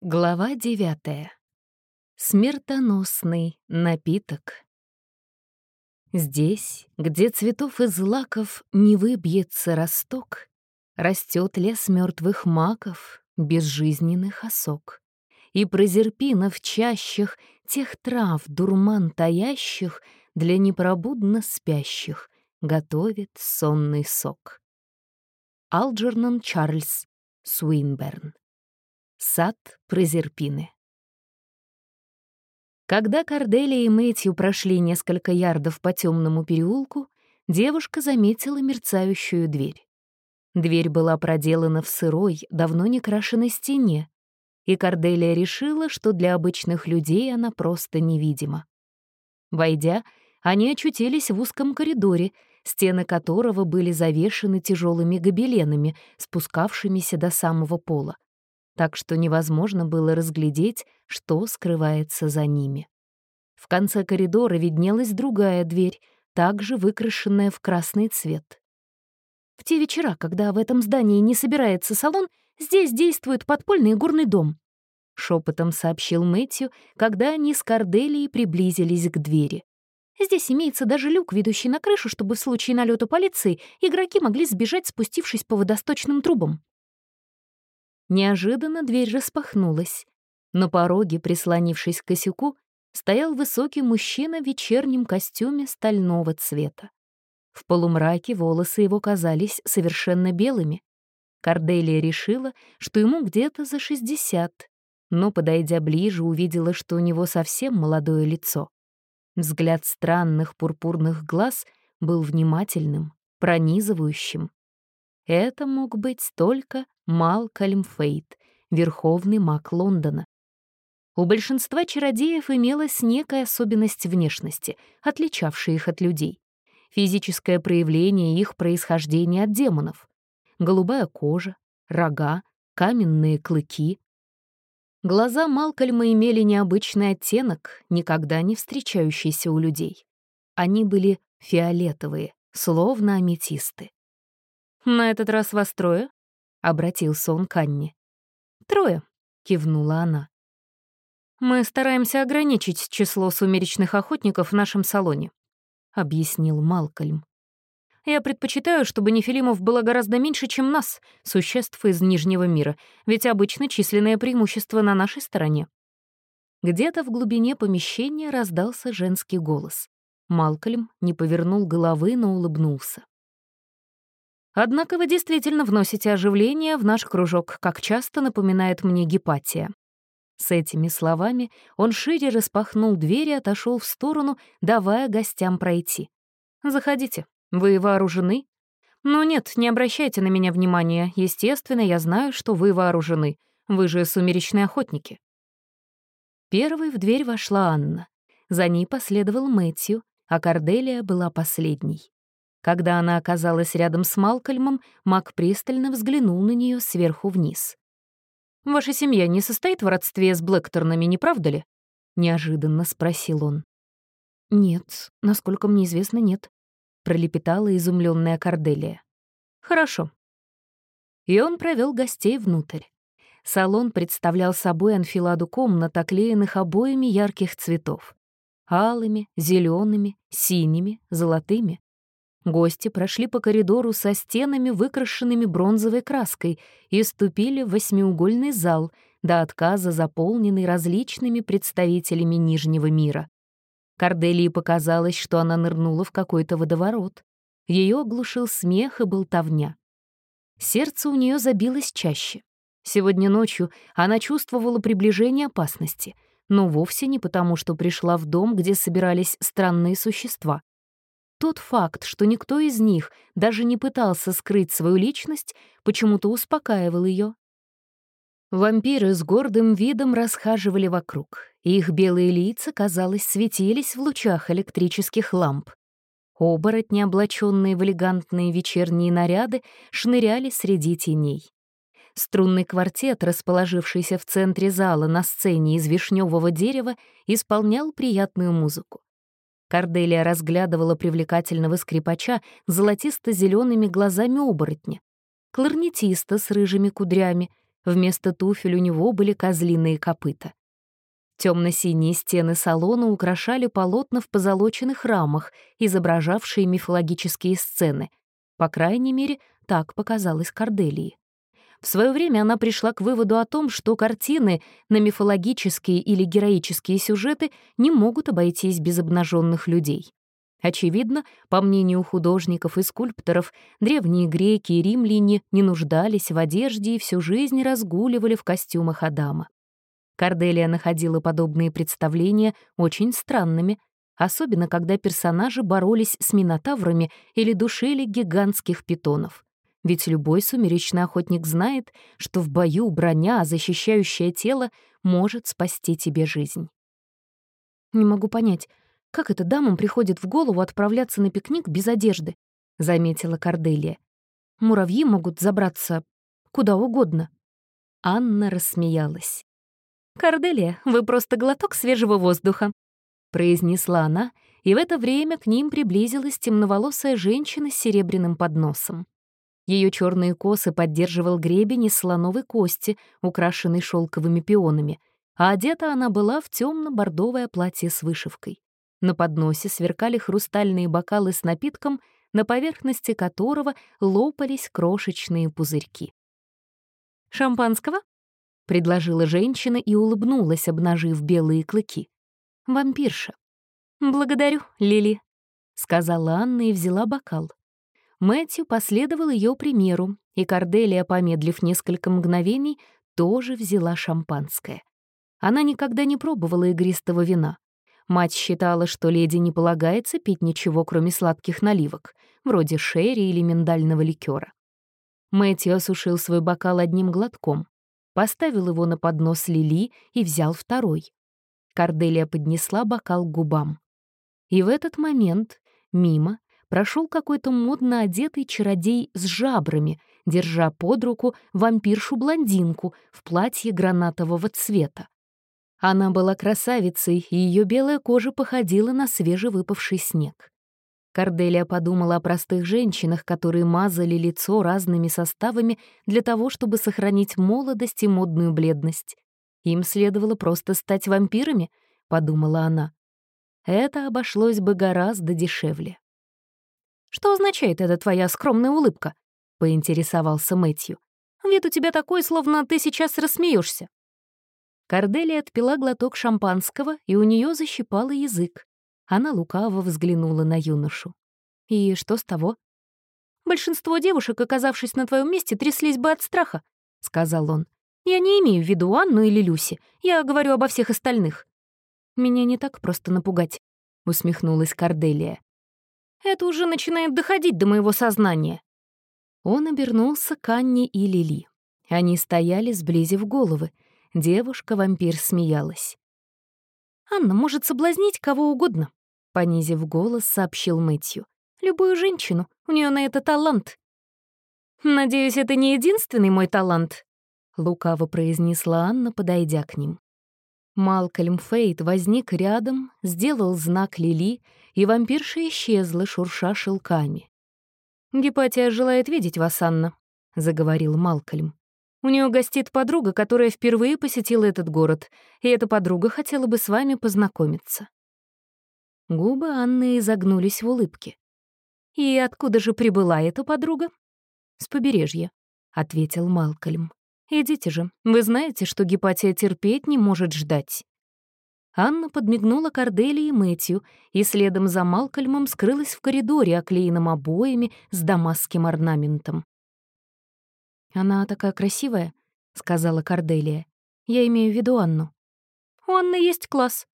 Глава девятая. Смертоносный напиток. Здесь, где цветов и злаков не выбьется росток, Растет лес мертвых маков, безжизненных осок. И прозерпина в тех трав, дурман таящих, Для непробудно спящих готовит сонный сок. Алджернон Чарльз Суинберн Сад Прозерпины. Когда Корделия и Мэтью прошли несколько ярдов по темному переулку, девушка заметила мерцающую дверь. Дверь была проделана в сырой, давно не крашенной стене, и Корделия решила, что для обычных людей она просто невидима. Войдя, они очутились в узком коридоре, стены которого были завешены тяжелыми гобеленами, спускавшимися до самого пола так что невозможно было разглядеть, что скрывается за ними. В конце коридора виднелась другая дверь, также выкрашенная в красный цвет. В те вечера, когда в этом здании не собирается салон, здесь действует подпольный горный дом. Шепотом сообщил Мэтью, когда они с Корделией приблизились к двери. Здесь имеется даже люк, ведущий на крышу, чтобы в случае налета полиции игроки могли сбежать, спустившись по водосточным трубам. Неожиданно дверь распахнулась. На пороге, прислонившись к косяку, стоял высокий мужчина в вечернем костюме стального цвета. В полумраке волосы его казались совершенно белыми. Корделия решила, что ему где-то за 60, но, подойдя ближе, увидела, что у него совсем молодое лицо. Взгляд странных пурпурных глаз был внимательным, пронизывающим. Это мог быть только Малкольм Фейт, верховный маг Лондона. У большинства чародеев имелась некая особенность внешности, отличавшая их от людей. Физическое проявление их происхождения от демонов. Голубая кожа, рога, каменные клыки. Глаза Малкольма имели необычный оттенок, никогда не встречающийся у людей. Они были фиолетовые, словно аметисты. «На этот раз вас трое?» — обратился он к Анне. «Трое», — кивнула она. «Мы стараемся ограничить число сумеречных охотников в нашем салоне», — объяснил Малкольм. «Я предпочитаю, чтобы нефилимов было гораздо меньше, чем нас, существ из Нижнего мира, ведь обычно численное преимущество на нашей стороне». Где-то в глубине помещения раздался женский голос. Малкольм не повернул головы, но улыбнулся. Однако вы действительно вносите оживление в наш кружок, как часто напоминает мне Гепатия». С этими словами он шире распахнул дверь и отошел в сторону, давая гостям пройти. «Заходите. Вы вооружены?» «Ну нет, не обращайте на меня внимания. Естественно, я знаю, что вы вооружены. Вы же сумеречные охотники». Первой в дверь вошла Анна. За ней последовал Мэтью, а Корделия была последней. Когда она оказалась рядом с Малкольмом, Мак пристально взглянул на нее сверху вниз. «Ваша семья не состоит в родстве с Блэкторнами, не правда ли?» — неожиданно спросил он. «Нет, насколько мне известно, нет», — пролепетала изумленная Корделия. «Хорошо». И он провел гостей внутрь. Салон представлял собой анфиладу комнат, оклеенных обоями ярких цветов. Алыми, зелеными, синими, золотыми. Гости прошли по коридору со стенами, выкрашенными бронзовой краской, и ступили в восьмиугольный зал, до отказа заполненный различными представителями Нижнего мира. Корделии показалось, что она нырнула в какой-то водоворот. Ее оглушил смех и болтовня. Сердце у нее забилось чаще. Сегодня ночью она чувствовала приближение опасности, но вовсе не потому, что пришла в дом, где собирались странные существа. Тот факт, что никто из них даже не пытался скрыть свою личность, почему-то успокаивал ее. Вампиры с гордым видом расхаживали вокруг, и их белые лица, казалось, светились в лучах электрических ламп. Оборотни, облаченные в элегантные вечерние наряды, шныряли среди теней. Струнный квартет, расположившийся в центре зала на сцене из вишневого дерева, исполнял приятную музыку. Корделия разглядывала привлекательного скрипача с золотисто-зелеными глазами оборотня, кларнетиста с рыжими кудрями, Вместо туфель у него были козлиные копыта. Темно-синие стены салона украшали полотна в позолоченных рамах, изображавшие мифологические сцены. По крайней мере, так показалось Корделии. В свое время она пришла к выводу о том, что картины на мифологические или героические сюжеты не могут обойтись без обнаженных людей. Очевидно, по мнению художников и скульпторов, древние греки и римляне не нуждались в одежде и всю жизнь разгуливали в костюмах Адама. Корделия находила подобные представления очень странными, особенно когда персонажи боролись с минотаврами или душили гигантских питонов. Ведь любой сумеречный охотник знает, что в бою броня, защищающая тело, может спасти тебе жизнь. «Не могу понять, как это дамам приходит в голову отправляться на пикник без одежды?» — заметила Корделия. «Муравьи могут забраться куда угодно». Анна рассмеялась. «Корделия, вы просто глоток свежего воздуха», — произнесла она, и в это время к ним приблизилась темноволосая женщина с серебряным подносом. Ее черные косы поддерживал гребень из слоновой кости, украшенный шелковыми пионами, а одета она была в темно-бордовое платье с вышивкой. На подносе сверкали хрустальные бокалы с напитком, на поверхности которого лопались крошечные пузырьки. «Шампанского?» — предложила женщина и улыбнулась, обнажив белые клыки. «Вампирша». «Благодарю, Лили», — сказала Анна и взяла бокал. Мэтью последовал ее примеру, и Корделия, помедлив несколько мгновений, тоже взяла шампанское. Она никогда не пробовала игристого вина. Мать считала, что леди не полагается пить ничего, кроме сладких наливок, вроде шерри или миндального ликера. Мэтью осушил свой бокал одним глотком поставил его на поднос Лили и взял второй. Корделия поднесла бокал к губам. И в этот момент мимо прошел какой-то модно одетый чародей с жабрами, держа под руку вампиршу-блондинку в платье гранатового цвета. Она была красавицей, и ее белая кожа походила на свежевыпавший снег. Корделия подумала о простых женщинах, которые мазали лицо разными составами для того, чтобы сохранить молодость и модную бледность. Им следовало просто стать вампирами, подумала она. Это обошлось бы гораздо дешевле. «Что означает эта твоя скромная улыбка?» — поинтересовался Мэтью. «Вид у тебя такой, словно ты сейчас рассмеешься. Корделия отпила глоток шампанского, и у нее защипало язык. Она лукаво взглянула на юношу. «И что с того?» «Большинство девушек, оказавшись на твоем месте, тряслись бы от страха», — сказал он. «Я не имею в виду Анну или Люси. Я говорю обо всех остальных». «Меня не так просто напугать», — усмехнулась Корделия. «Это уже начинает доходить до моего сознания». Он обернулся к Анне и Лили. Они стояли, сблизив головы. Девушка-вампир смеялась. «Анна может соблазнить кого угодно», понизив голос, сообщил Мэтью. «Любую женщину, у нее на это талант». «Надеюсь, это не единственный мой талант», — лукаво произнесла Анна, подойдя к ним. Малкольм Фейт возник рядом, сделал знак Лили, и вампирша исчезла, шурша шелками. «Гепатия желает видеть вас, Анна», — заговорил Малкольм. «У нее гостит подруга, которая впервые посетила этот город, и эта подруга хотела бы с вами познакомиться». Губы Анны изогнулись в улыбке. «И откуда же прибыла эта подруга?» «С побережья», — ответил Малкольм. «Идите же, вы знаете, что Гепатия терпеть не может ждать». Анна подмигнула Корделии и Мэтью, и следом за Малкольмом скрылась в коридоре, оклеенном обоями с дамасским орнаментом. «Она такая красивая», — сказала Корделия. «Я имею в виду Анну». «У Анны есть класс»,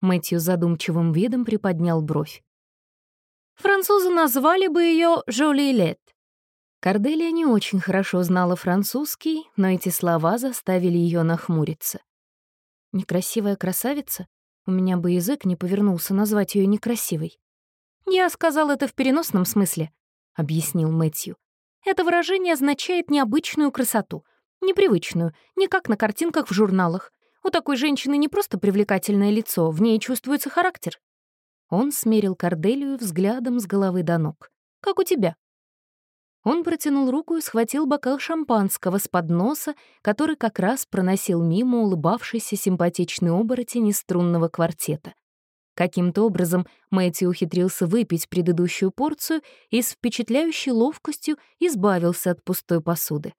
Мэтью задумчивым видом приподнял бровь. Французы назвали бы ее Жолилет. Корделия не очень хорошо знала французский, но эти слова заставили ее нахмуриться. «Некрасивая красавица? У меня бы язык не повернулся назвать ее некрасивой». «Я сказал это в переносном смысле», — объяснил Мэтью. «Это выражение означает необычную красоту, непривычную, не как на картинках в журналах. У такой женщины не просто привлекательное лицо, в ней чувствуется характер. Он смерил Корделию взглядом с головы до ног. «Как у тебя?» Он протянул руку и схватил бокал шампанского с подноса, который как раз проносил мимо улыбавшийся симпатичный оборотень из струнного квартета. Каким-то образом Мэтью ухитрился выпить предыдущую порцию и с впечатляющей ловкостью избавился от пустой посуды.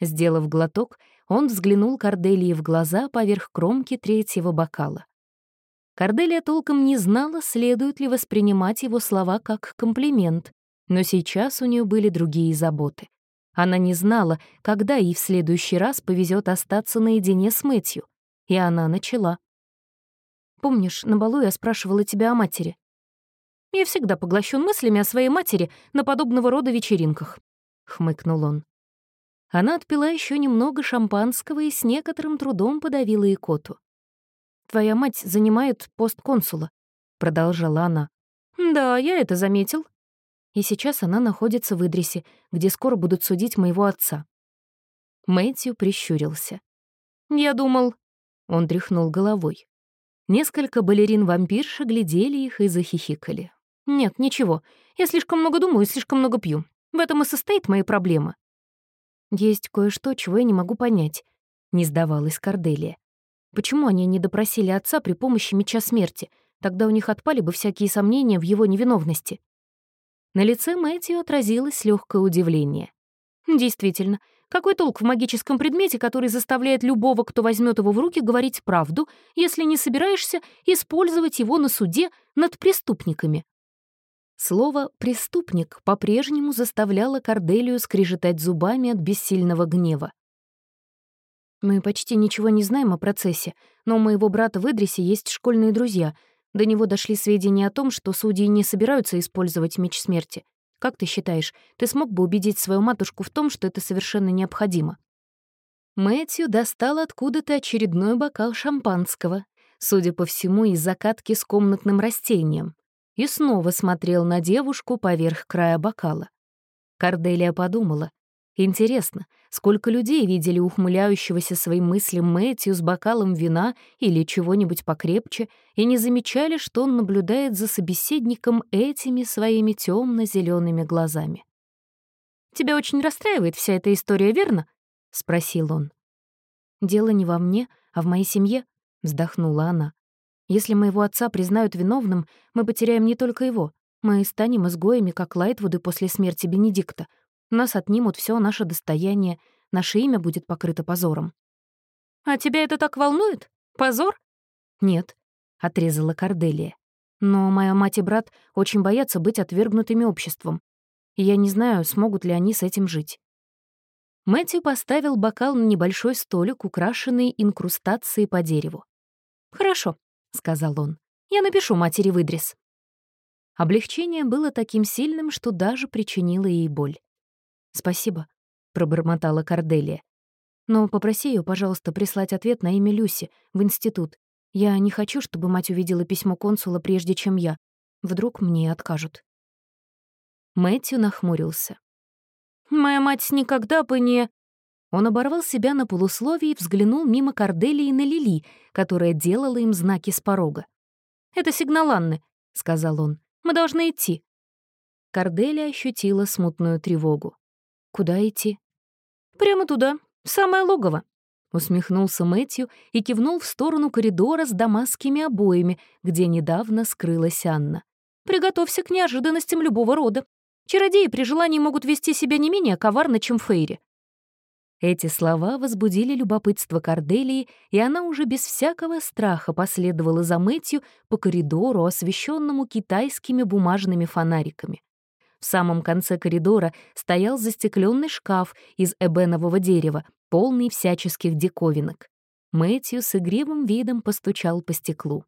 Сделав глоток, он взглянул Корделии в глаза поверх кромки третьего бокала. Корделия толком не знала, следует ли воспринимать его слова как комплимент, но сейчас у нее были другие заботы. Она не знала, когда ей в следующий раз повезет остаться наедине с Мэтью, и она начала. «Помнишь, на балу я спрашивала тебя о матери?» «Я всегда поглощен мыслями о своей матери на подобного рода вечеринках», — хмыкнул он. Она отпила еще немного шампанского и с некоторым трудом подавила икоту. «Твоя мать занимает пост консула», — продолжала она. «Да, я это заметил», и сейчас она находится в Идрисе, где скоро будут судить моего отца. Мэтью прищурился. «Я думал...» — он тряхнул головой. Несколько балерин-вампирша глядели их и захихикали. «Нет, ничего. Я слишком много думаю и слишком много пью. В этом и состоит моя проблема». «Есть кое-что, чего я не могу понять», — не сдавалась Корделия. «Почему они не допросили отца при помощи меча смерти? Тогда у них отпали бы всякие сомнения в его невиновности». На лице Мэтью отразилось легкое удивление. «Действительно, какой толк в магическом предмете, который заставляет любого, кто возьмет его в руки, говорить правду, если не собираешься использовать его на суде над преступниками?» Слово «преступник» по-прежнему заставляло Корделию скрежетать зубами от бессильного гнева. «Мы почти ничего не знаем о процессе, но у моего брата в Идрисе есть школьные друзья — до него дошли сведения о том, что судьи не собираются использовать меч смерти. Как ты считаешь, ты смог бы убедить свою матушку в том, что это совершенно необходимо?» Мэтью достал откуда-то очередной бокал шампанского, судя по всему, из закатки с комнатным растением, и снова смотрел на девушку поверх края бокала. Карделия подумала, Интересно, сколько людей видели ухмыляющегося своим мыслям Мэтью с бокалом вина или чего-нибудь покрепче и не замечали, что он наблюдает за собеседником этими своими темно зелеными глазами. «Тебя очень расстраивает вся эта история, верно?» — спросил он. «Дело не во мне, а в моей семье», — вздохнула она. «Если моего отца признают виновным, мы потеряем не только его. Мы станем изгоями, как Лайтвуды после смерти Бенедикта, нас отнимут все наше достояние, наше имя будет покрыто позором. «А тебя это так волнует? Позор?» «Нет», — отрезала Корделия. «Но моя мать и брат очень боятся быть отвергнутыми обществом, и я не знаю, смогут ли они с этим жить». Мэтью поставил бокал на небольшой столик, украшенный инкрустацией по дереву. «Хорошо», — сказал он, — «я напишу матери в Идрис». Облегчение было таким сильным, что даже причинило ей боль. «Спасибо», — пробормотала Корделия. «Но попроси ее, пожалуйста, прислать ответ на имя Люси в институт. Я не хочу, чтобы мать увидела письмо консула, прежде чем я. Вдруг мне откажут». Мэтью нахмурился. «Моя мать никогда бы не...» Он оборвал себя на полусловие и взглянул мимо Корделии на Лили, которая делала им знаки с порога. «Это сигнал Анны», — сказал он. «Мы должны идти». Корделия ощутила смутную тревогу. Куда идти? Прямо туда, в самое логово. Усмехнулся Мэтью и кивнул в сторону коридора с дамасскими обоями, где недавно скрылась Анна. «Приготовься к неожиданностям любого рода. Чародеи при желании могут вести себя не менее коварно, чем Фейри». Эти слова возбудили любопытство Корделии, и она уже без всякого страха последовала за Мэтью по коридору, освещенному китайскими бумажными фонариками. В самом конце коридора стоял застекленный шкаф из эбенового дерева, полный всяческих диковинок. Мэтью с игривым видом постучал по стеклу.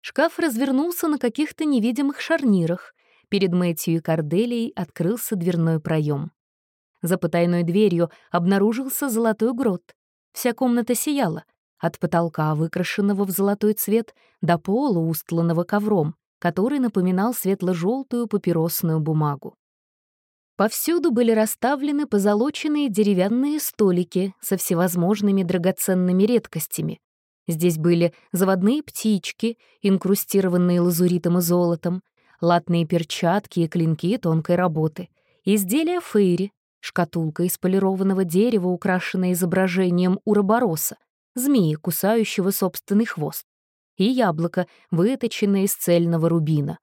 Шкаф развернулся на каких-то невидимых шарнирах. Перед Мэтью и Корделией открылся дверной проем. За потайной дверью обнаружился золотой грот. Вся комната сияла, от потолка, выкрашенного в золотой цвет, до пола, устланного ковром, который напоминал светло-желтую папиросную бумагу. Повсюду были расставлены позолоченные деревянные столики со всевозможными драгоценными редкостями. Здесь были заводные птички, инкрустированные лазуритом и золотом, латные перчатки и клинки тонкой работы, изделие фейри, шкатулка из полированного дерева, украшенная изображением уробороса, змеи, кусающего собственный хвост, и яблоко, выточенное из цельного рубина.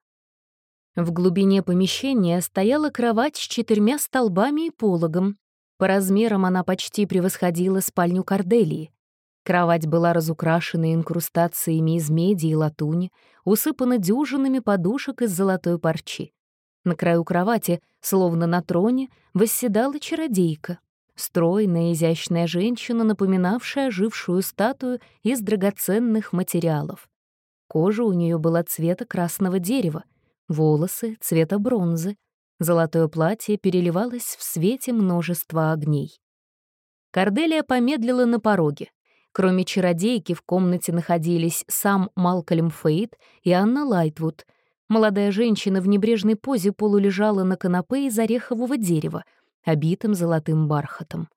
В глубине помещения стояла кровать с четырьмя столбами и пологом. По размерам она почти превосходила спальню Корделии. Кровать была разукрашена инкрустациями из меди и латуни, усыпана дюжинами подушек из золотой парчи. На краю кровати, словно на троне, восседала чародейка. Стройная, изящная женщина, напоминавшая ожившую статую из драгоценных материалов. Кожа у нее была цвета красного дерева, волосы — цвета бронзы. Золотое платье переливалось в свете множества огней. Корделия помедлила на пороге. Кроме чародейки в комнате находились сам Малкольм Фейт и Анна Лайтвуд. Молодая женщина в небрежной позе полулежала на канапе из орехового дерева — обитым золотым бархатом.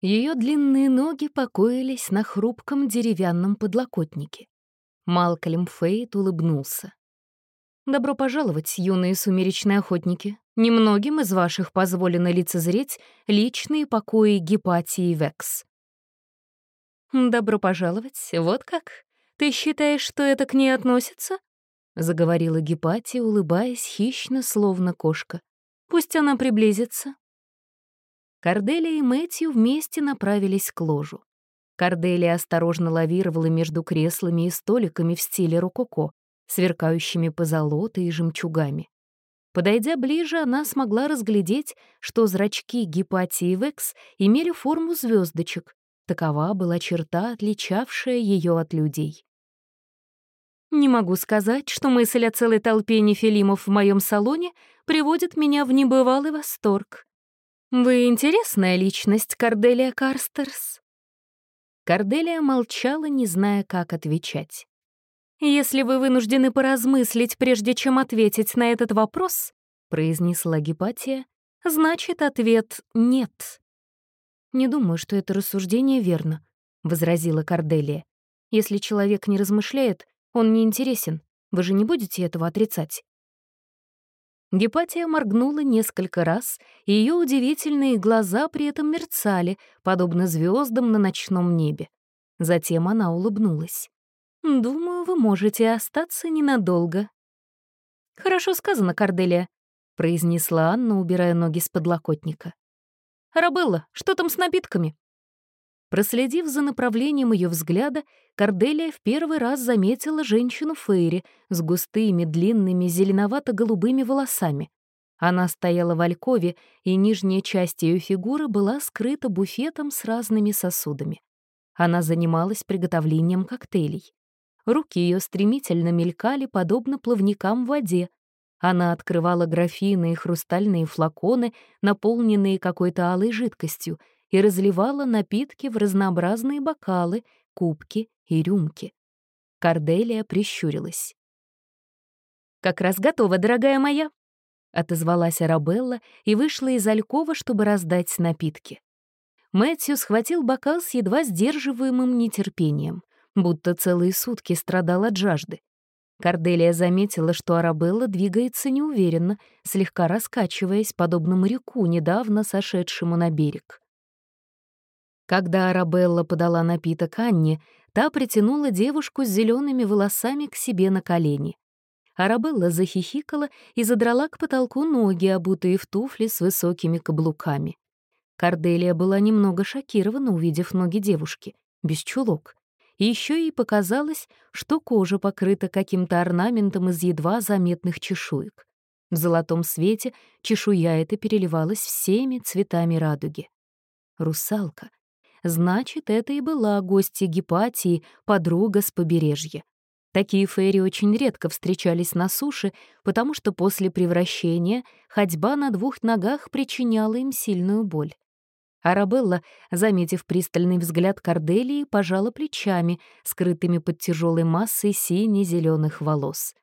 Ее длинные ноги покоились на хрупком деревянном подлокотнике. Малкольм Фейт улыбнулся. «Добро пожаловать, юные сумеречные охотники. Немногим из ваших позволено лицезреть личные покои Гепатии Векс». «Добро пожаловать, вот как? Ты считаешь, что это к ней относится?» — заговорила Гепатия, улыбаясь хищно, словно кошка. Пусть она приблизится». Корделия и Мэтью вместе направились к ложу. Корделия осторожно лавировала между креслами и столиками в стиле рококо, сверкающими позолотой и жемчугами. Подойдя ближе, она смогла разглядеть, что зрачки Гепатии Векс имели форму звездочек. Такова была черта, отличавшая ее от людей. Не могу сказать, что мысль о целой толпе нефилимов в моем салоне приводит меня в небывалый восторг. Вы интересная личность, Корделия Карстерс. Корделия молчала, не зная, как отвечать. «Если вы вынуждены поразмыслить, прежде чем ответить на этот вопрос», — произнесла Гепатия, — «значит, ответ «нет». «Не думаю, что это рассуждение верно», — возразила Корделия. «Если человек не размышляет, он не интересен. Вы же не будете этого отрицать?» Гепатия моргнула несколько раз, и ее удивительные глаза при этом мерцали, подобно звездам на ночном небе. Затем она улыбнулась. «Думаю, вы можете остаться ненадолго». «Хорошо сказано, Корделия», — произнесла Анна, убирая ноги с подлокотника. «Рабелла, что там с напитками?» Проследив за направлением ее взгляда, Корделия в первый раз заметила женщину Фейри с густыми, длинными, зеленовато-голубыми волосами. Она стояла в алькове, и нижняя часть ее фигуры была скрыта буфетом с разными сосудами. Она занималась приготовлением коктейлей. Руки ее стремительно мелькали, подобно плавникам в воде. Она открывала графины и хрустальные флаконы, наполненные какой-то алой жидкостью — и разливала напитки в разнообразные бокалы, кубки и рюмки. Корделия прищурилась. «Как раз готова, дорогая моя!» — отозвалась Арабелла и вышла из алькова, чтобы раздать напитки. Мэтью схватил бокал с едва сдерживаемым нетерпением, будто целые сутки страдал от жажды. Корделия заметила, что Арабелла двигается неуверенно, слегка раскачиваясь, подобно моряку, недавно сошедшему на берег. Когда Арабелла подала напиток Анне, та притянула девушку с зелеными волосами к себе на колени. Арабелла захихикала и задрала к потолку ноги, обутые в туфли с высокими каблуками. Корделия была немного шокирована, увидев ноги девушки, без чулок. И еще ей показалось, что кожа покрыта каким-то орнаментом из едва заметных чешуек. В золотом свете чешуя эта переливалась всеми цветами радуги. Русалка, Значит, это и была гостья Гепатии, подруга с побережья. Такие фейри очень редко встречались на суше, потому что после превращения ходьба на двух ногах причиняла им сильную боль. Арабелла, заметив пристальный взгляд Корделии, пожала плечами, скрытыми под тяжелой массой сине-зеленых волос.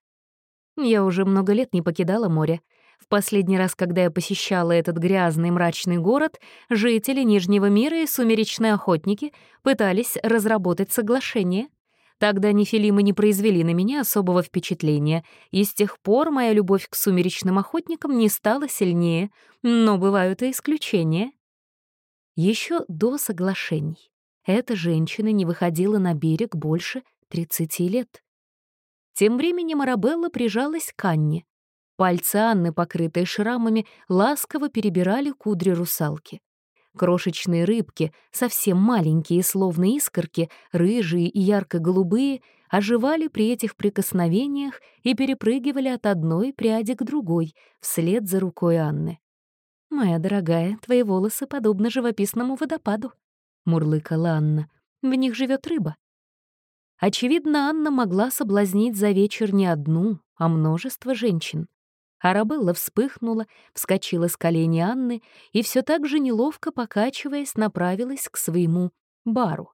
«Я уже много лет не покидала море. В последний раз, когда я посещала этот грязный мрачный город, жители Нижнего мира и сумеречные охотники пытались разработать соглашение. Тогда нефилимы не произвели на меня особого впечатления, и с тех пор моя любовь к сумеречным охотникам не стала сильнее, но бывают и исключения. Еще до соглашений эта женщина не выходила на берег больше 30 лет. Тем временем Арабелла прижалась к Анне. Пальцы Анны, покрытые шрамами, ласково перебирали кудри русалки. Крошечные рыбки, совсем маленькие, словно искорки, рыжие и ярко-голубые, оживали при этих прикосновениях и перепрыгивали от одной пряди к другой, вслед за рукой Анны. «Моя дорогая, твои волосы подобны живописному водопаду», — мурлыкала Анна. «В них живет рыба». Очевидно, Анна могла соблазнить за вечер не одну, а множество женщин. Арабелла вспыхнула, вскочила с колени Анны и все так же неловко покачиваясь направилась к своему бару.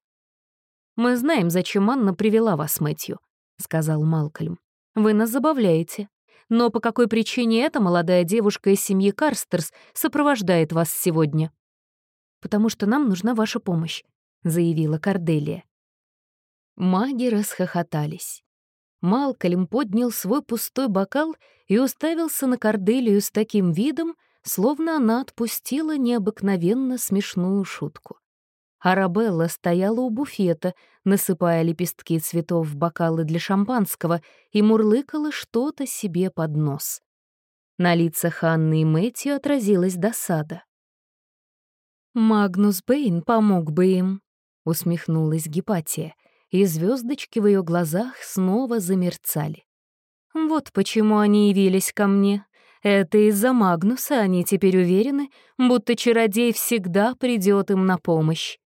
«Мы знаем, зачем Анна привела вас, Мэтью», — сказал Малкольм. «Вы нас забавляете. Но по какой причине эта молодая девушка из семьи Карстерс сопровождает вас сегодня?» «Потому что нам нужна ваша помощь», — заявила Корделия. Маги расхохотались. Малкольм поднял свой пустой бокал и уставился на Корделию с таким видом, словно она отпустила необыкновенно смешную шутку. Арабелла стояла у буфета, насыпая лепестки цветов в бокалы для шампанского и мурлыкала что-то себе под нос. На лицах Анны и Мэтью отразилась досада. «Магнус Бэйн помог бы им», — усмехнулась Гепатия — и звездочки в ее глазах снова замерцали. Вот почему они явились ко мне. Это из-за Магнуса они теперь уверены, будто чародей всегда придет им на помощь.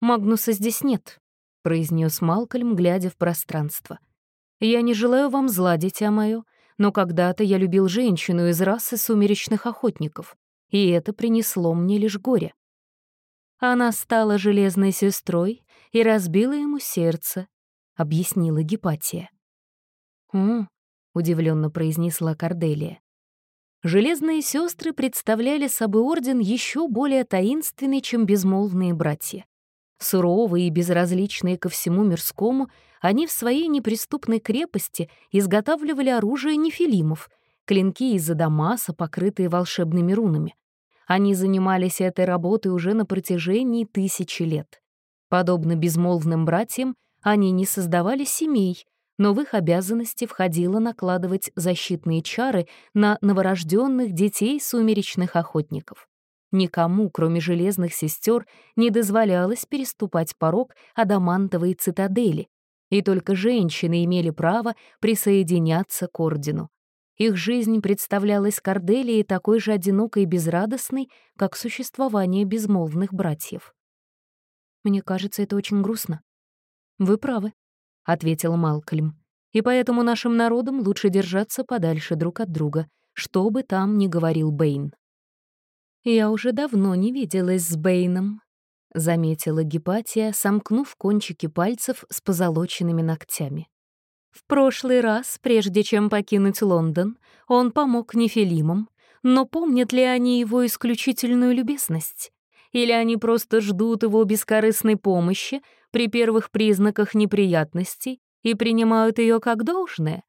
«Магнуса здесь нет», — произнес Малкольм, глядя в пространство. «Я не желаю вам зла, дитя мое, но когда-то я любил женщину из расы сумеречных охотников, и это принесло мне лишь горе. Она стала железной сестрой и разбила ему сердце, — объяснила Гепатия. «О», — удивленно произнесла Корделия. Железные сестры представляли собой орден еще более таинственный, чем безмолвные братья. Суровые и безразличные ко всему мирскому, они в своей неприступной крепости изготавливали оружие нефилимов, клинки из адамаса, покрытые волшебными рунами. Они занимались этой работой уже на протяжении тысячи лет. Подобно безмолвным братьям, они не создавали семей, но в их обязанности входило накладывать защитные чары на новорожденных детей сумеречных охотников. Никому, кроме железных сестер, не дозволялось переступать порог адамантовой цитадели, и только женщины имели право присоединяться к ордену. Их жизнь представлялась Корделии такой же одинокой и безрадостной, как существование безмолвных братьев. Мне кажется, это очень грустно». «Вы правы», — ответил Малкольм. «И поэтому нашим народам лучше держаться подальше друг от друга, что бы там ни говорил Бэйн». «Я уже давно не виделась с Бэйном», — заметила Гепатия, сомкнув кончики пальцев с позолоченными ногтями. «В прошлый раз, прежде чем покинуть Лондон, он помог Нефилимам, но помнят ли они его исключительную любезность? Или они просто ждут его бескорыстной помощи при первых признаках неприятностей и принимают ее как должное?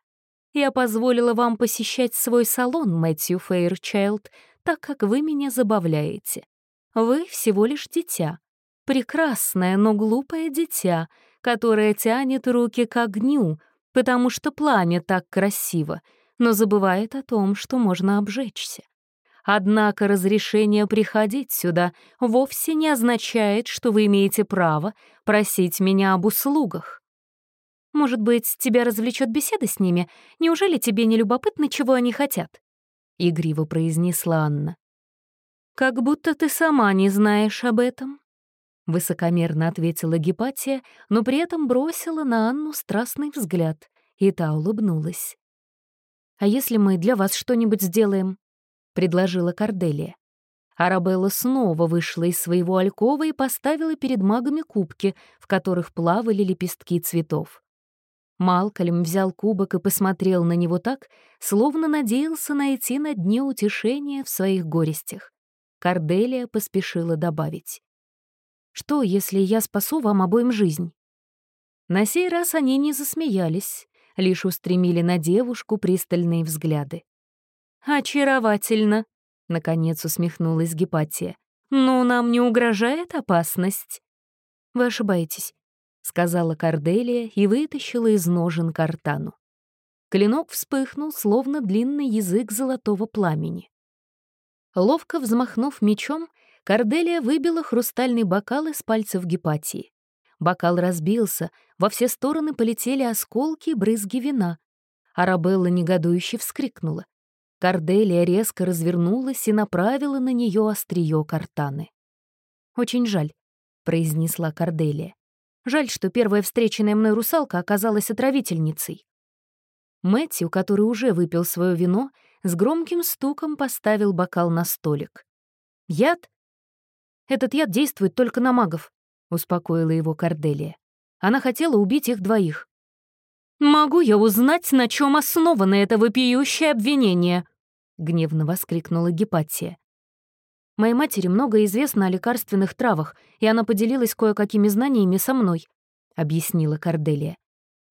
Я позволила вам посещать свой салон, Мэтью Фейрчайлд, так как вы меня забавляете. Вы всего лишь дитя. Прекрасное, но глупое дитя, которое тянет руки к огню, потому что пламя так красиво, но забывает о том, что можно обжечься. Однако разрешение приходить сюда вовсе не означает, что вы имеете право просить меня об услугах. Может быть, тебя развлечет беседа с ними? Неужели тебе не любопытно, чего они хотят?» — игриво произнесла Анна. «Как будто ты сама не знаешь об этом», — высокомерно ответила Гепатия, но при этом бросила на Анну страстный взгляд, и та улыбнулась. «А если мы для вас что-нибудь сделаем?» — предложила Корделия. Арабелла снова вышла из своего алькова и поставила перед магами кубки, в которых плавали лепестки цветов. Малкольм взял кубок и посмотрел на него так, словно надеялся найти на дне утешение в своих горестях. Корделия поспешила добавить. «Что, если я спасу вам обоим жизнь?» На сей раз они не засмеялись, лишь устремили на девушку пристальные взгляды. «Очаровательно!» — наконец усмехнулась Гепатия. «Но нам не угрожает опасность?» «Вы ошибаетесь», — сказала Корделия и вытащила из ножен картану. Клинок вспыхнул, словно длинный язык золотого пламени. Ловко взмахнув мечом, Корделия выбила хрустальный бокал из пальцев Гепатии. Бокал разбился, во все стороны полетели осколки и брызги вина. Арабелла негодующе вскрикнула. Корделия резко развернулась и направила на нее острие картаны. «Очень жаль», — произнесла Корделия. «Жаль, что первая встреченная мной русалка оказалась отравительницей». Мэтью, который уже выпил свое вино, с громким стуком поставил бокал на столик. «Яд? Этот яд действует только на магов», — успокоила его Корделия. Она хотела убить их двоих. «Могу я узнать, на чем основано это вопиющее обвинение?» — гневно воскликнула Гепатия. «Моей матери много известно о лекарственных травах, и она поделилась кое-какими знаниями со мной», — объяснила Корделия.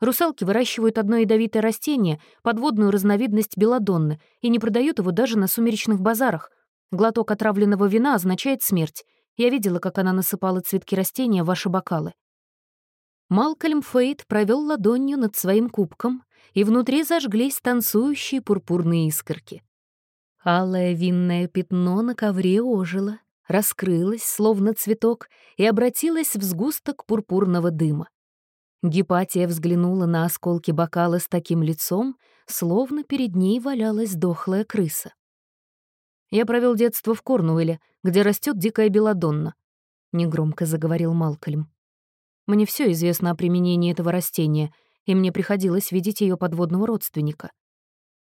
«Русалки выращивают одно ядовитое растение, подводную разновидность белодонны, и не продают его даже на сумеречных базарах. Глоток отравленного вина означает смерть. Я видела, как она насыпала цветки растения в ваши бокалы». Малкольм Фейт провел ладонью над своим кубком, и внутри зажглись танцующие пурпурные искорки. Алое винное пятно на ковре ожило, раскрылось, словно цветок, и обратилось в сгусток пурпурного дыма. Гепатия взглянула на осколки бокала с таким лицом, словно перед ней валялась дохлая крыса. «Я провел детство в Корнуэле, где растет дикая белодонна», — негромко заговорил Малкольм. «Мне все известно о применении этого растения, и мне приходилось видеть ее подводного родственника.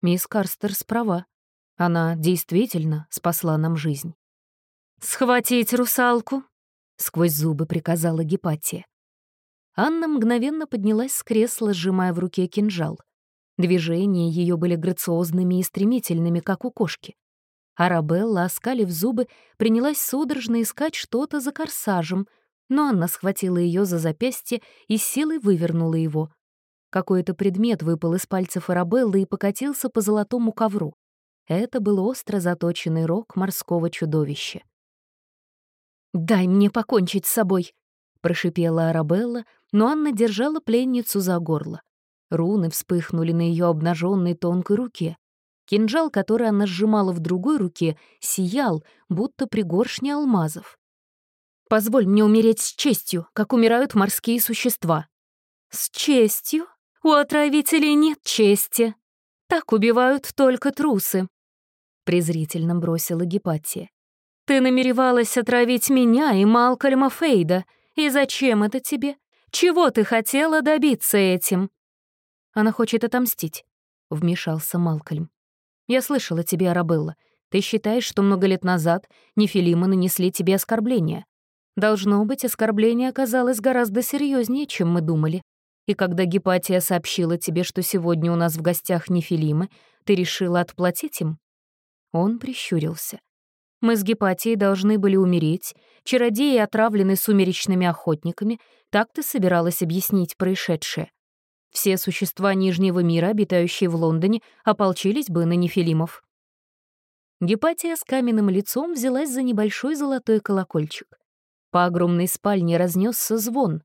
Мисс Карстерс права. Она действительно спасла нам жизнь. «Схватить русалку!» — сквозь зубы приказала Гепатия. Анна мгновенно поднялась с кресла, сжимая в руке кинжал. Движения ее были грациозными и стремительными, как у кошки. Арабелла, оскалив зубы, принялась судорожно искать что-то за корсажем, но Анна схватила ее за запястье и силой вывернула его. Какой-то предмет выпал из пальцев Арабеллы и покатился по золотому ковру. Это был остро заточенный рог морского чудовища. «Дай мне покончить с собой!» — прошипела Арабелла, но Анна держала пленницу за горло. Руны вспыхнули на ее обнаженной тонкой руке. Кинжал, который она сжимала в другой руке, сиял, будто пригоршня алмазов. «Позволь мне умереть с честью, как умирают морские существа». «С честью? У отравителей нет чести. Так убивают только трусы», — презрительно бросила Гепатия. «Ты намеревалась отравить меня и Малкольма Фейда. И зачем это тебе? Чего ты хотела добиться этим?» «Она хочет отомстить», — вмешался Малкольм. «Я слышала тебе, Арабелла. Ты считаешь, что много лет назад нефилимы нанесли тебе оскорбление. Должно быть, оскорбление оказалось гораздо серьезнее, чем мы думали. И когда Гепатия сообщила тебе, что сегодня у нас в гостях нефилимы, ты решила отплатить им?» Он прищурился. «Мы с Гепатией должны были умереть, чародеи отравлены сумеречными охотниками, так ты собиралась объяснить происшедшее. Все существа Нижнего мира, обитающие в Лондоне, ополчились бы на нефилимов». Гепатия с каменным лицом взялась за небольшой золотой колокольчик. По огромной спальне разнесся звон.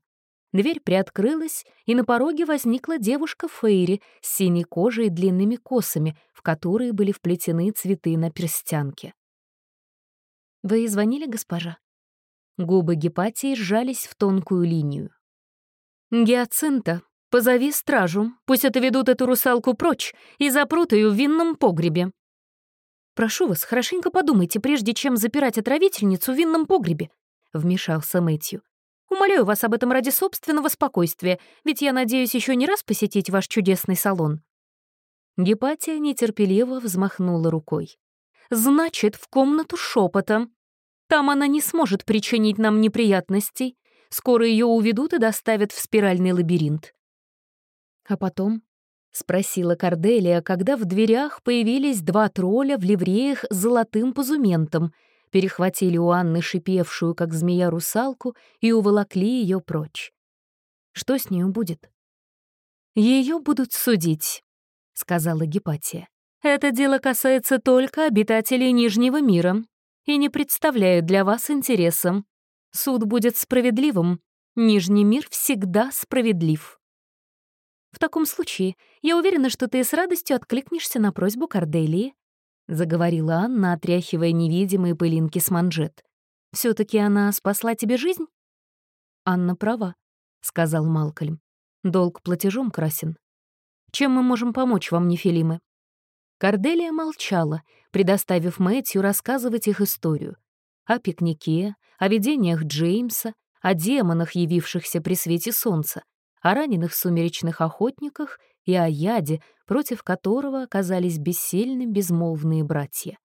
Дверь приоткрылась, и на пороге возникла девушка Фейри с синей кожей и длинными косами, в которые были вплетены цветы на перстянке. «Вы звонили, госпожа?» Губы Гепатии сжались в тонкую линию. «Гиацинта, позови стражу, пусть отведут эту русалку прочь и запрут ее в винном погребе». «Прошу вас, хорошенько подумайте, прежде чем запирать отравительницу в винном погребе», — вмешался Мэтью. Умоляю вас об этом ради собственного спокойствия, ведь я надеюсь еще не раз посетить ваш чудесный салон». Гепатия нетерпеливо взмахнула рукой. «Значит, в комнату шепота. Там она не сможет причинить нам неприятностей. Скоро ее уведут и доставят в спиральный лабиринт». «А потом?» — спросила Корделия, когда в дверях появились два тролля в ливреях с золотым позументом — перехватили у Анны шипевшую, как змея, русалку и уволокли ее прочь. Что с нею будет? Ее будут судить, сказала Гепатия. Это дело касается только обитателей Нижнего мира и не представляет для вас интересом. Суд будет справедливым. Нижний мир всегда справедлив. В таком случае, я уверена, что ты с радостью откликнешься на просьбу Корделии, заговорила Анна, отряхивая невидимые пылинки с манжет. все таки она спасла тебе жизнь? Анна права, сказал Малкольм. Долг платежом красен. Чем мы можем помочь вам, Нефилимы? Корделия молчала, предоставив Мэтью рассказывать их историю. О пикнике, о видениях Джеймса, о демонах, явившихся при свете солнца, о раненых сумеречных охотниках и о яде, против которого оказались бессильны безмолвные братья.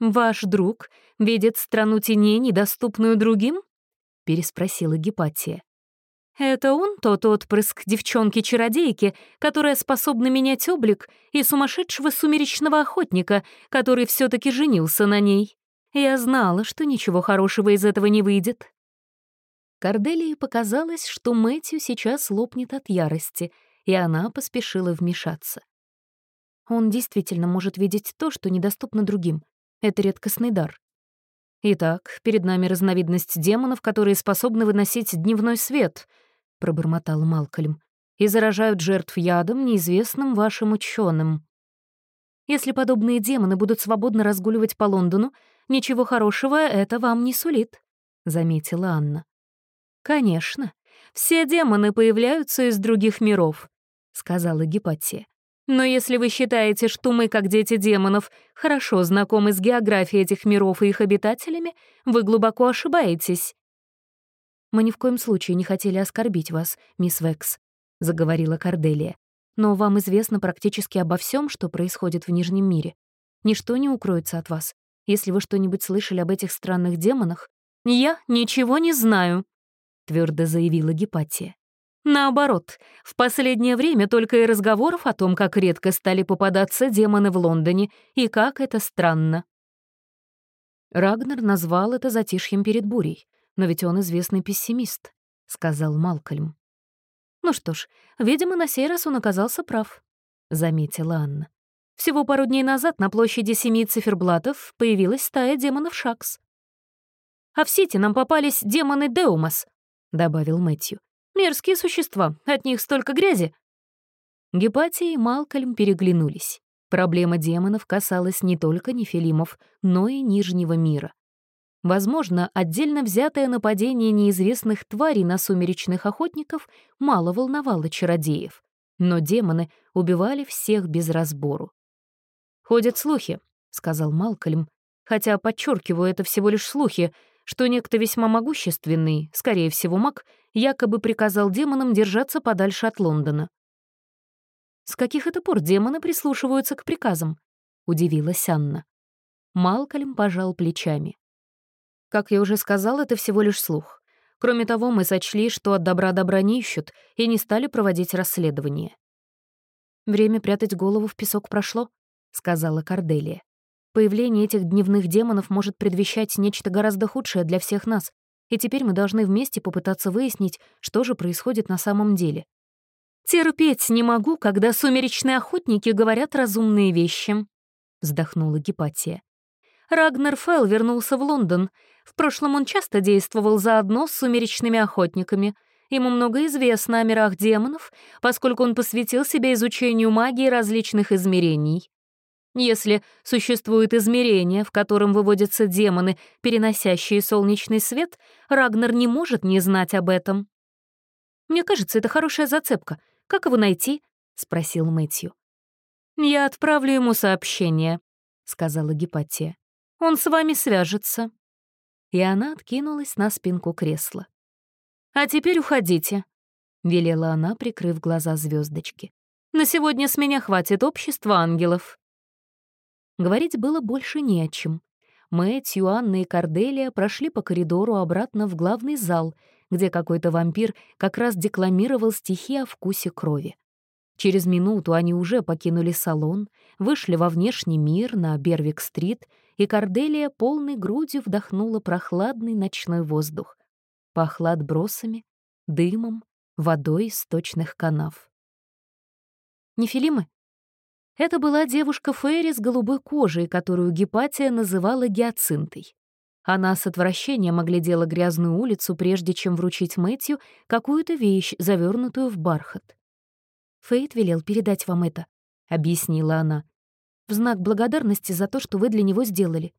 «Ваш друг видит страну теней, недоступную другим?» — переспросила Гепатия. Это он тот отпрыск девчонки-чародейки, которая способна менять облик, и сумасшедшего сумеречного охотника, который все таки женился на ней. Я знала, что ничего хорошего из этого не выйдет. Корделии показалось, что Мэтью сейчас лопнет от ярости, и она поспешила вмешаться. Он действительно может видеть то, что недоступно другим. Это редкостный дар. Итак, перед нами разновидность демонов, которые способны выносить дневной свет —— пробормотал Малкольм, «и заражают жертв ядом, неизвестным вашим ученым. Если подобные демоны будут свободно разгуливать по Лондону, ничего хорошего это вам не сулит», — заметила Анна. «Конечно, все демоны появляются из других миров», — сказала Гепатия. «Но если вы считаете, что мы, как дети демонов, хорошо знакомы с географией этих миров и их обитателями, вы глубоко ошибаетесь. «Мы ни в коем случае не хотели оскорбить вас, мисс Векс», — заговорила Корделия. «Но вам известно практически обо всем, что происходит в Нижнем мире. Ничто не укроется от вас. Если вы что-нибудь слышали об этих странных демонах...» «Я ничего не знаю», — твердо заявила Гепатия. Наоборот, в последнее время только и разговоров о том, как редко стали попадаться демоны в Лондоне, и как это странно. Рагнер назвал это затишьем перед бурей. Но ведь он известный пессимист», — сказал Малкольм. «Ну что ж, видимо, на сей раз он оказался прав», — заметила Анна. «Всего пару дней назад на площади семи циферблатов появилась стая демонов Шакс. «А в Сити нам попались демоны Деумас», — добавил Мэтью. «Мерзкие существа, от них столько грязи». Гепатия и Малкольм переглянулись. Проблема демонов касалась не только нефилимов, но и Нижнего мира. Возможно, отдельно взятое нападение неизвестных тварей на сумеречных охотников мало волновало чародеев, но демоны убивали всех без разбору. «Ходят слухи», — сказал Малкольм, хотя, подчеркиваю, это всего лишь слухи, что некто весьма могущественный, скорее всего маг, якобы приказал демонам держаться подальше от Лондона. «С каких это пор демоны прислушиваются к приказам?» — удивилась Анна. Малкольм пожал плечами. Как я уже сказал, это всего лишь слух. Кроме того, мы сочли, что от добра добра не ищут, и не стали проводить расследование. «Время прятать голову в песок прошло», — сказала Корделия. «Появление этих дневных демонов может предвещать нечто гораздо худшее для всех нас, и теперь мы должны вместе попытаться выяснить, что же происходит на самом деле». «Терпеть не могу, когда сумеречные охотники говорят разумные вещи», — вздохнула Гепатия. Рагнар Фелл вернулся в Лондон, в прошлом он часто действовал заодно с сумеречными охотниками. Ему много известно о мирах демонов, поскольку он посвятил себя изучению магии различных измерений. Если существует измерение, в котором выводятся демоны, переносящие солнечный свет, Рагнар не может не знать об этом. «Мне кажется, это хорошая зацепка. Как его найти?» — спросил Мэтью. «Я отправлю ему сообщение», — сказала Гепатия. «Он с вами свяжется» и она откинулась на спинку кресла. «А теперь уходите», — велела она, прикрыв глаза звездочки. «На сегодня с меня хватит общества ангелов». Говорить было больше не о чем. Мэтью, Анна и Корделия прошли по коридору обратно в главный зал, где какой-то вампир как раз декламировал стихи о вкусе крови. Через минуту они уже покинули салон, вышли во внешний мир на Бервик-стрит и Корделия полной грудью вдохнула прохладный ночной воздух. Пахло отбросами, дымом, водой из сточных канав. Нефилимы? Это была девушка Фейри с голубой кожей, которую Гепатия называла гиацинтой. Она с отвращением оглядела грязную улицу, прежде чем вручить Мэтью какую-то вещь, завернутую в бархат. «Фейт велел передать вам это», — объяснила она, «в знак благодарности за то, что вы для него сделали.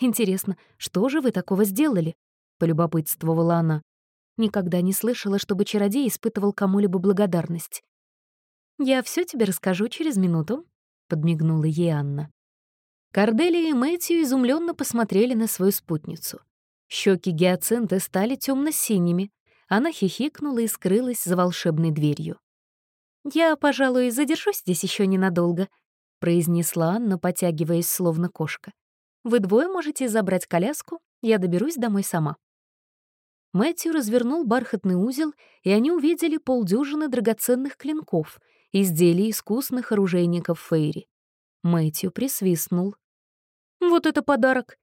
Интересно, что же вы такого сделали?» — полюбопытствовала она. Никогда не слышала, чтобы чародей испытывал кому-либо благодарность. «Я все тебе расскажу через минуту», — подмигнула ей Анна. Корделия и Мэтью изумленно посмотрели на свою спутницу. Щеки гиацинты стали темно синими Она хихикнула и скрылась за волшебной дверью. «Я, пожалуй, задержусь здесь еще ненадолго», — произнесла Анна, потягиваясь словно кошка. «Вы двое можете забрать коляску, я доберусь домой сама». Мэтью развернул бархатный узел, и они увидели полдюжины драгоценных клинков, изделий искусных оружейников Фейри. Мэтью присвистнул. «Вот это подарок!»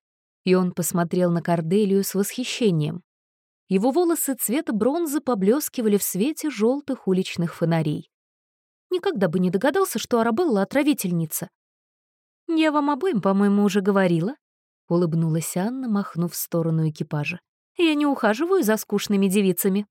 И он посмотрел на Корделию с восхищением. Его волосы цвета бронзы поблескивали в свете желтых уличных фонарей. Никогда бы не догадался, что Арабелла — отравительница. «Я вам обоим, по-моему, уже говорила», — улыбнулась Анна, махнув в сторону экипажа. «Я не ухаживаю за скучными девицами».